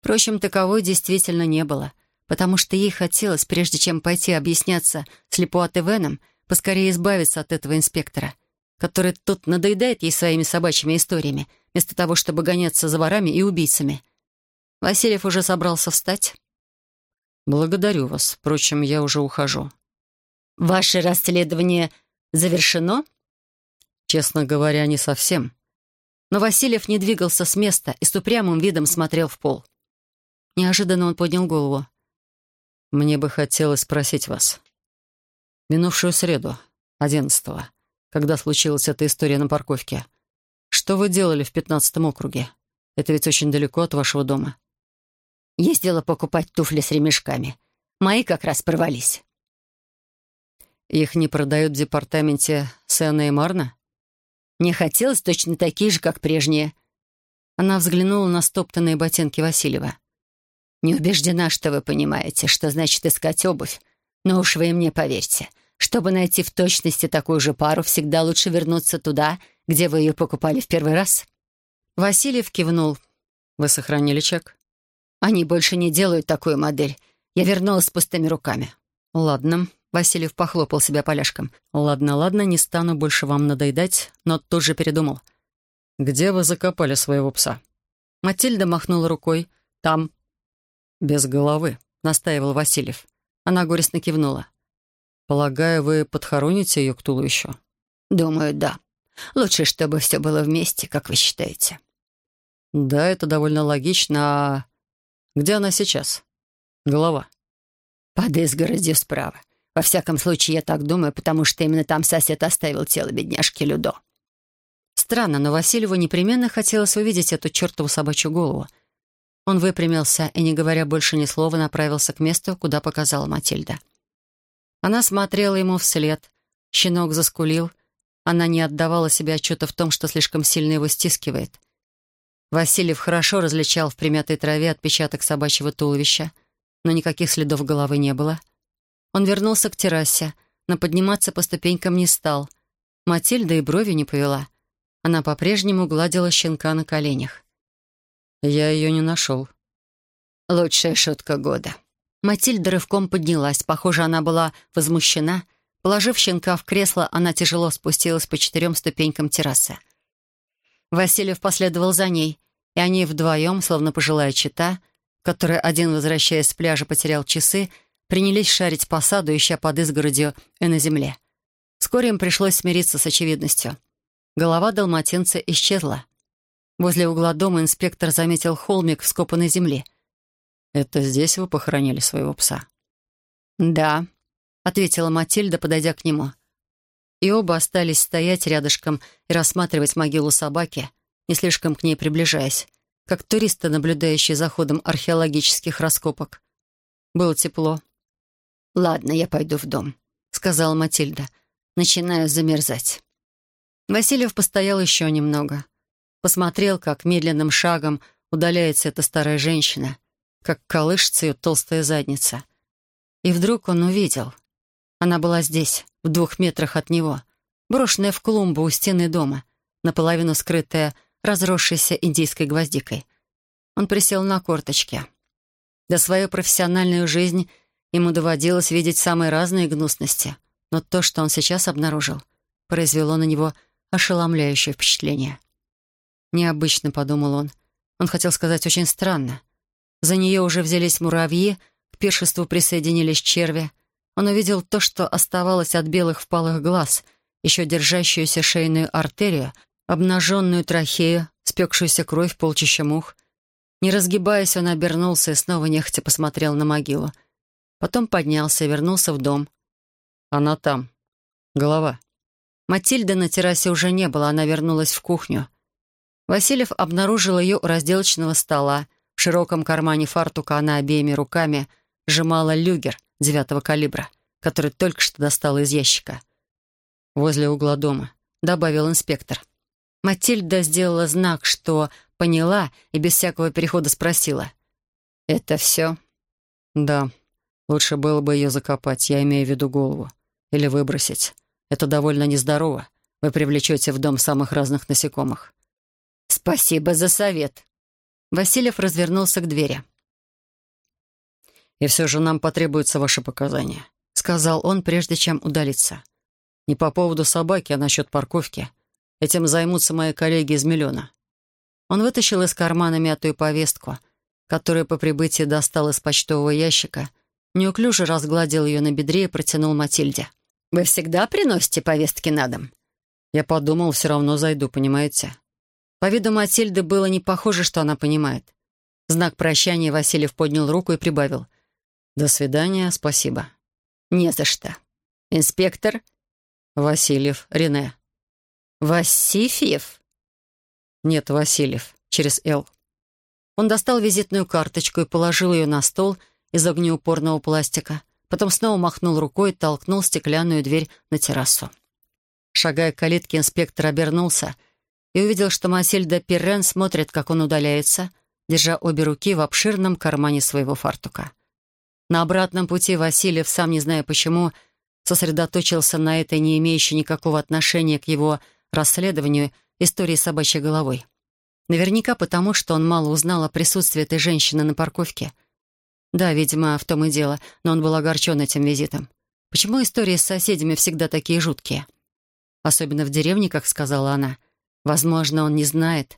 Впрочем, таковой действительно не было, потому что ей хотелось, прежде чем пойти объясняться с Лепуат поскорее избавиться от этого инспектора, который тут надоедает ей своими собачьими историями, вместо того, чтобы гоняться за ворами и убийцами. Васильев уже собрался встать. «Благодарю вас. Впрочем, я уже ухожу». «Ваше расследование завершено?» «Честно говоря, не совсем». Но Васильев не двигался с места и с упрямым видом смотрел в пол. Неожиданно он поднял голову. «Мне бы хотелось спросить вас. Минувшую среду, одиннадцатого, когда случилась эта история на парковке, что вы делали в пятнадцатом округе? Это ведь очень далеко от вашего дома». «Ездила покупать туфли с ремешками. Мои как раз порвались». «Их не продают в департаменте Сена и Марна?» «Мне хотелось точно такие же, как прежние». Она взглянула на стоптанные ботинки Васильева. Не убеждена, что вы понимаете, что значит искать обувь. Но уж вы мне поверьте. Чтобы найти в точности такую же пару, всегда лучше вернуться туда, где вы ее покупали в первый раз». Васильев кивнул. «Вы сохранили чек?» «Они больше не делают такую модель. Я вернулась с пустыми руками». «Ладно». Васильев похлопал себя поляшком. «Ладно, ладно, не стану больше вам надоедать, но тут же передумал. Где вы закопали своего пса?» Матильда махнула рукой. «Там». «Без головы», — настаивал Васильев. Она горестно кивнула. «Полагаю, вы подхороните ее к туловищу?» «Думаю, да. Лучше, чтобы все было вместе, как вы считаете». «Да, это довольно логично. А где она сейчас? Голова?» «Под изгородью справа. Во всяком случае, я так думаю, потому что именно там сосед оставил тело бедняжки Людо». Странно, но Васильеву непременно хотелось увидеть эту чертову собачью голову — он выпрямился и, не говоря больше ни слова, направился к месту, куда показала Матильда. Она смотрела ему вслед. Щенок заскулил. Она не отдавала себе отчета в том, что слишком сильно его стискивает. Васильев хорошо различал в примятой траве отпечаток собачьего туловища, но никаких следов головы не было. Он вернулся к террасе, но подниматься по ступенькам не стал. Матильда и брови не повела. Она по-прежнему гладила щенка на коленях. Я ее не нашел. Лучшая шутка года. Матильда рывком поднялась. Похоже, она была возмущена. Положив щенка в кресло, она тяжело спустилась по четырем ступенькам террасы. Васильев последовал за ней, и они вдвоем, словно пожилая чита, которая один, возвращаясь с пляжа, потерял часы, принялись шарить по саду, ища под изгородью и на земле. Вскоре им пришлось смириться с очевидностью. Голова далматинца исчезла. Возле угла дома инспектор заметил холмик вскопанной земли. «Это здесь вы похоронили своего пса?» «Да», — ответила Матильда, подойдя к нему. И оба остались стоять рядышком и рассматривать могилу собаки, не слишком к ней приближаясь. как туристы, наблюдающие за ходом археологических раскопок. Было тепло. «Ладно, я пойду в дом», — сказала Матильда. «Начинаю замерзать». Васильев постоял еще немного. Посмотрел, как медленным шагом удаляется эта старая женщина, как колышется ее толстая задница. И вдруг он увидел. Она была здесь, в двух метрах от него, брошенная в клумбу у стены дома, наполовину скрытая разросшейся индийской гвоздикой. Он присел на корточки. За свою профессиональную жизнь ему доводилось видеть самые разные гнусности, но то, что он сейчас обнаружил, произвело на него ошеломляющее впечатление. «Необычно», — подумал он. Он хотел сказать очень странно. За нее уже взялись муравьи, к пиршеству присоединились черви. Он увидел то, что оставалось от белых впалых глаз, еще держащуюся шейную артерию, обнаженную трахею, спекшуюся кровь, полчища мух. Не разгибаясь, он обернулся и снова нехотя посмотрел на могилу. Потом поднялся и вернулся в дом. «Она там. Голова». Матильды на террасе уже не было, она вернулась в кухню. Васильев обнаружил ее у разделочного стола. В широком кармане фартука она обеими руками сжимала люгер девятого калибра, который только что достала из ящика. «Возле угла дома», — добавил инспектор. Матильда сделала знак, что поняла, и без всякого перехода спросила. «Это все?» «Да. Лучше было бы ее закопать, я имею в виду голову. Или выбросить. Это довольно нездорово. Вы привлечете в дом самых разных насекомых». «Спасибо за совет». Васильев развернулся к двери. «И все же нам потребуются ваши показания», — сказал он, прежде чем удалиться. «Не по поводу собаки, а насчет парковки. Этим займутся мои коллеги из «Миллиона». Он вытащил из кармана мятую повестку, которую по прибытии достал из почтового ящика, неуклюже разгладил ее на бедре и протянул Матильде. «Вы всегда приносите повестки на дом?» «Я подумал, все равно зайду, понимаете?» По виду Матильды было не похоже, что она понимает. знак прощания Васильев поднял руку и прибавил. «До свидания, спасибо». «Не за что. Инспектор?» «Васильев, Рене». «Васифьев?» «Нет, Васильев, через «Л». Он достал визитную карточку и положил ее на стол из огнеупорного пластика. Потом снова махнул рукой и толкнул стеклянную дверь на террасу. Шагая к калитке, инспектор обернулся и увидел, что Масильда Пиррен смотрит, как он удаляется, держа обе руки в обширном кармане своего фартука. На обратном пути Васильев, сам не зная почему, сосредоточился на этой, не имеющей никакого отношения к его расследованию истории собачьей головой. Наверняка потому, что он мало узнал о присутствии этой женщины на парковке. Да, видимо, в том и дело, но он был огорчен этим визитом. Почему истории с соседями всегда такие жуткие? Особенно в деревне, как сказала она. Возможно, он не знает.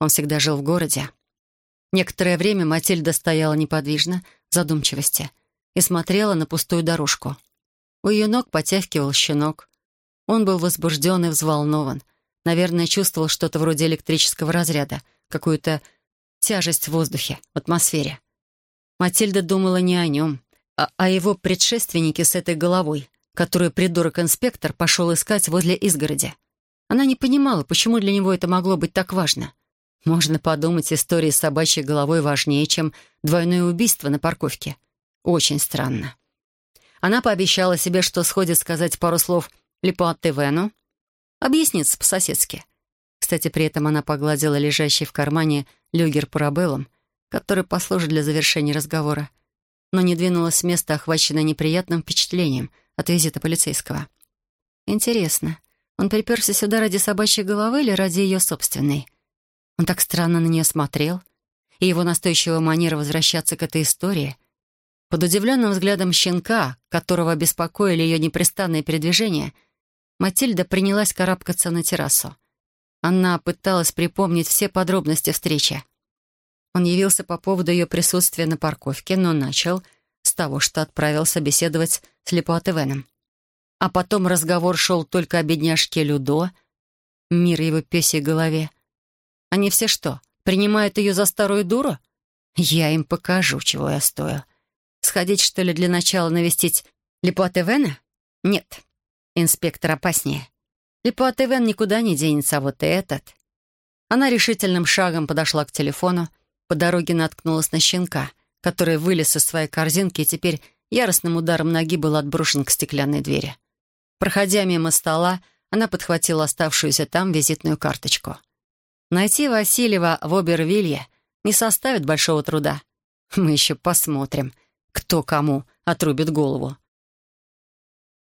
Он всегда жил в городе. Некоторое время Матильда стояла неподвижно, задумчивости, и смотрела на пустую дорожку. У ее ног потягивал щенок. Он был возбужден и взволнован. Наверное, чувствовал что-то вроде электрического разряда, какую-то тяжесть в воздухе, в атмосфере. Матильда думала не о нем, а о его предшественнике с этой головой, которую придурок-инспектор пошел искать возле изгороди. Она не понимала, почему для него это могло быть так важно. Можно подумать, история с собачьей головой важнее, чем двойное убийство на парковке. Очень странно. Она пообещала себе, что сходит сказать пару слов Липуатте Вену, объяснится по-соседски. Кстати, при этом она погладила лежащий в кармане люгер парабеллум, который послужит для завершения разговора, но не двинулась с места, охваченная неприятным впечатлением от визита полицейского. Интересно, он приперся сюда ради собачьей головы или ради ее собственной? Он так странно на нее смотрел, и его настойчивая манера возвращаться к этой истории — под удивленным взглядом щенка, которого беспокоили ее непрестанные передвижения, Матильда принялась карабкаться на террасу. Она пыталась припомнить все подробности встречи. Он явился по поводу ее присутствия на парковке, но начал с того, что отправился беседовать с Лепуатевеном. А потом разговор шел только о бедняжке Людо, мир его песей голове. Они все что, принимают ее за старую дуру? Я им покажу, чего я стою. Сходить, что ли, для начала навестить Липуат Эвена? Нет, инспектор опаснее. Липуат Эвен никуда не денется, а вот этот. Она решительным шагом подошла к телефону, по дороге наткнулась на щенка, который вылез из своей корзинки и теперь яростным ударом ноги был отброшен к стеклянной двери. Проходя мимо стола, она подхватила оставшуюся там визитную карточку. Найти Васильева в Обервилье не составит большого труда. Мы еще посмотрим, кто кому отрубит голову.